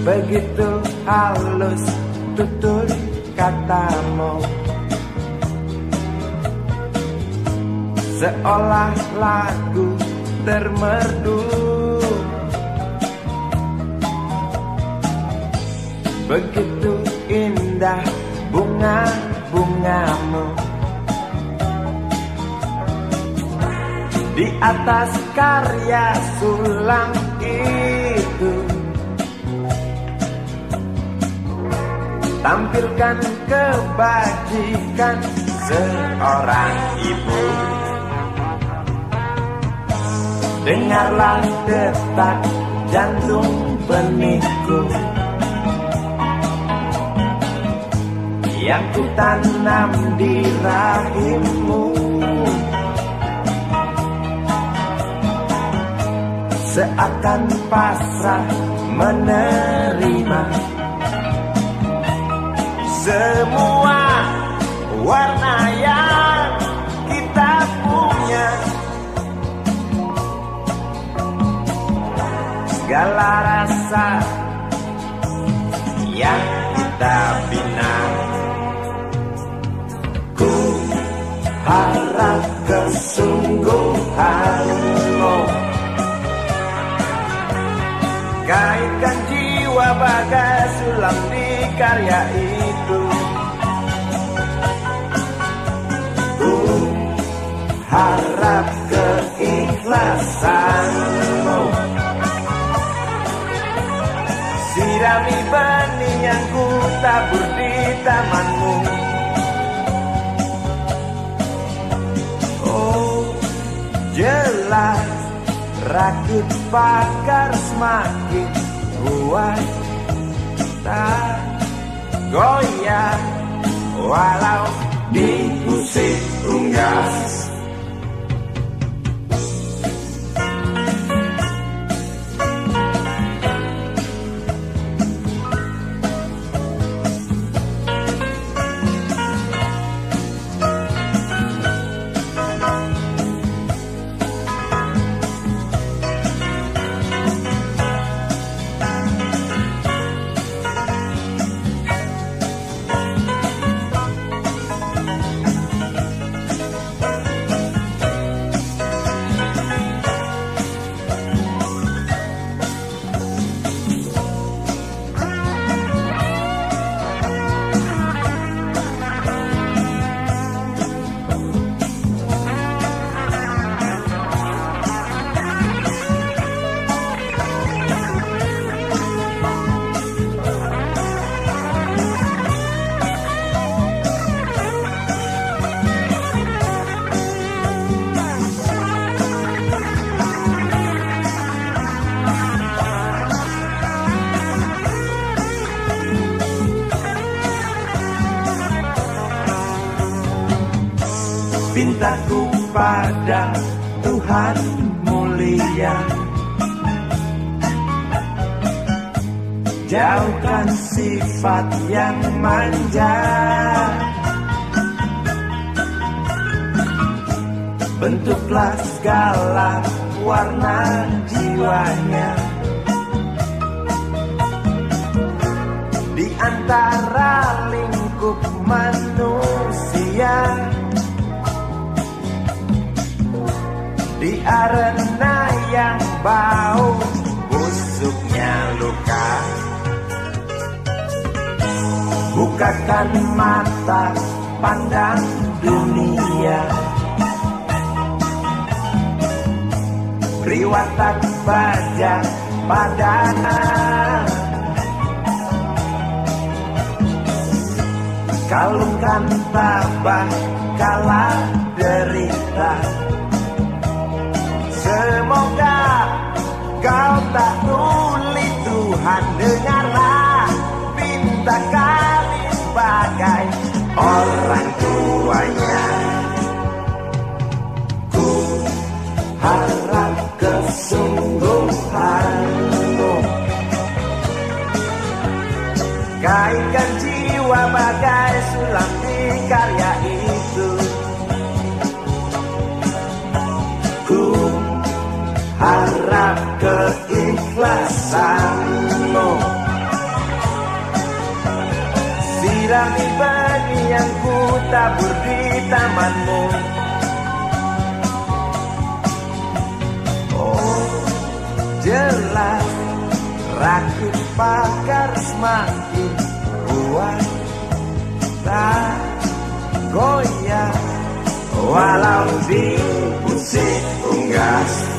Begitu halus tutur katamu. Seolah lagu termerdu. Begitu indah bunga-bungamu. Di atas karya sulam itu Tampilkan kebajikan seorang ibu. Dengarlah detak jantung benihku Yang ku tanam di rahimmu. Seakan pasrah menerima Semua warna yang kita punya. Segala rasa yang kita bina. Ku harap kesungguhanmu Kaitkan jiwa bagai sulam di karya itu. Ku harap keikhlasanmu. Sirami benih yang ku tabur di tamanmu. Oh jelas rakit bakar semakin kuat Tak goyah walau diusik unggas Pintaku pada Tuhan mulia. Jauhkan sifat yang manja. Bentuklah segala warna jiwanya. Di antara lingkup manusia Di arena yang bau busuknya luka. Bukakan mata pandang dunia. Beri watak baja padana. Kalungkan tabah kala derita Semoga kau tak tuli Tuhan dengarlah. Pinta kali sebagai orang tuanya. Ku harap kesungguhanmu. Kaitkan jiwa bagai sulam di karya benih-benih yang ku tabur di tamanmu. Oh jelas rakit pakar semakin kuat. Tak goyah walau di musik unggas